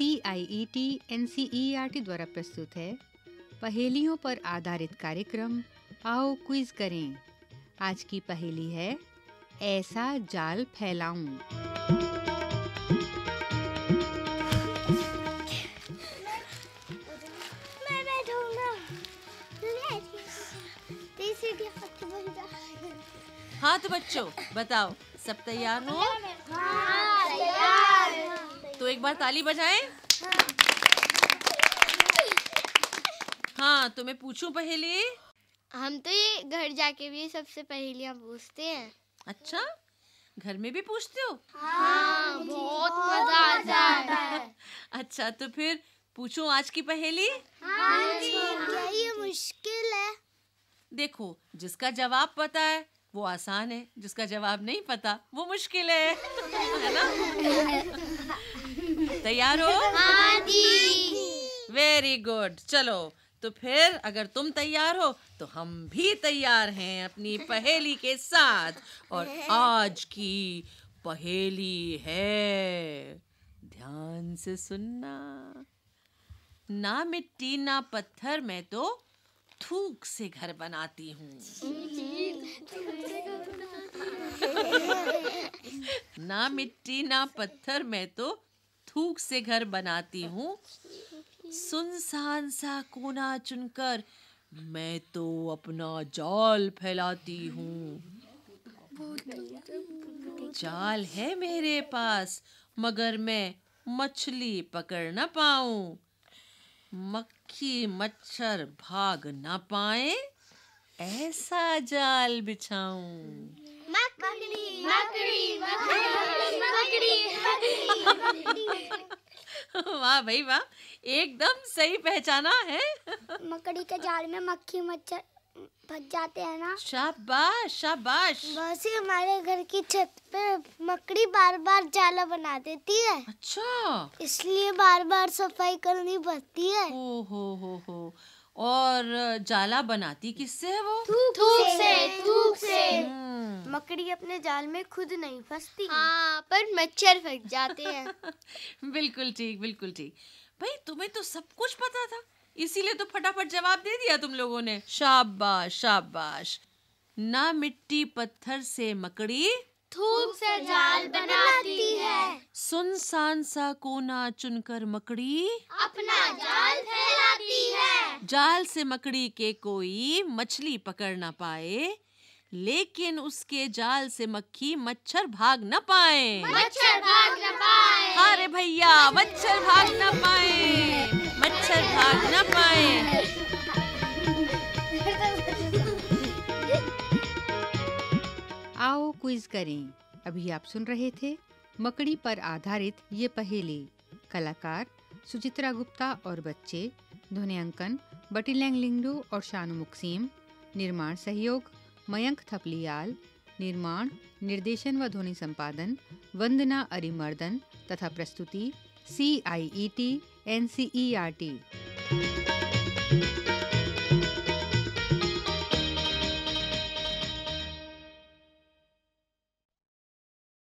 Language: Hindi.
I E T N C E R T द्वारा प्रस्तुत है। पहेलियों पर आधारित कार्यक्रम। आओ क्विज करें। आज की पहेली है ऐसा जाल फैलाऊं। मैं बैठूँगा। हाँ तो बच्चों बताओ सब तैयार हो? हाँ। एक बार ताली बजाएँ? हाँ तो मैं पूछूँ पहेली? हम तो ये घर जाके भी सबसे पहेलियाँ पूछते हैं। अच्छा घर में भी पूछते हो? हाँ बहुत मज़ा आता है। अच्छा तो फिर पूछूँ आज की पहेली? क्या ये मुश्किल है? देखो जिसका जवाब पता है वो आसान है। जिसका जवाब नहीं पता वो मुश्किल है। है ना? तैयार हो? हाँ जी। वेरी गुड चलो तो फिर अगर तुम तैयार हो तो हम भी तैयार हैं अपनी पहेली के साथ। और आज की पहेली है ध्यान से सुनना। ना मिट्टी ना पत्थर मैं तो थूक से घर बनाती हूँ। ना मिट्टी ना पत्थर मैं तो थूक से घर बनाती हूँ। सुनसान सा कोना चुनकर मैं तो अपना जाल फैलाती हूँ। जाल है मेरे पास, मगर मैं मछली पकड़ ना पाऊँ। मक्खी मच्छर भाग ना पाए, ऐसा जाल बिछाऊं। मकड़ी मकड़ी मकड़ी मकड़ी वाह भाई वाह एकदम सही पहचाना है। मकड़ी के जाल में मक्खी मच्छर फंस जाते हैं ना। शाबाश शाबाश। बस ही हमारे घर की छत पे मकड़ी बार बार जाला बना देती है। अच्छा। इसलिए बार बार सफ़ाई करनी पड़ती है। ओ हो हो हो। और जाला बनाती किससे है वो? थूक से। मकड़ी अपने जाल में खुद नहीं फंसती। हाँ पर मच्छर फंस जाते हैं। बिल्कुल ठीक बिल्कुल ठीक। भाई तुम्हें तो सब कुछ पता था। इसीलिए तो फटाफट जवाब दे दिया तुम लोगों ने। शाबाश शाबाश। ना मिट्टी पत्थर से मकड़ी थूक से जाल बनाती है। सुनसान सा कोना चुनकर मकड़ी अपना जाल फैलाती है। जाल से मकड़ी के कोई मछली पकड़ ना पाए। लेकिन उसके जाल से मक्खी मच्छर भाग न पाए। मच्छर भाग न पाए। अरे भैया मच्छर भाग न पाए। मच्छर भाग न पाए। आओ क्विज करें। अभी आप सुन रहे थे मकड़ी पर आधारित ये पहेली। कलाकार सुचित्रा गुप्ता और बच्चे ध्वनियांकन बटीलैंग लिंगडू और शानु मुक्सीम। निर्माण सहयोग मयंक थपलियाल, निर्माण, निर्देशन व ध्वनि संपादन, वंदना अरिमर्दन तथा प्रस्तुति C I E T N C E R T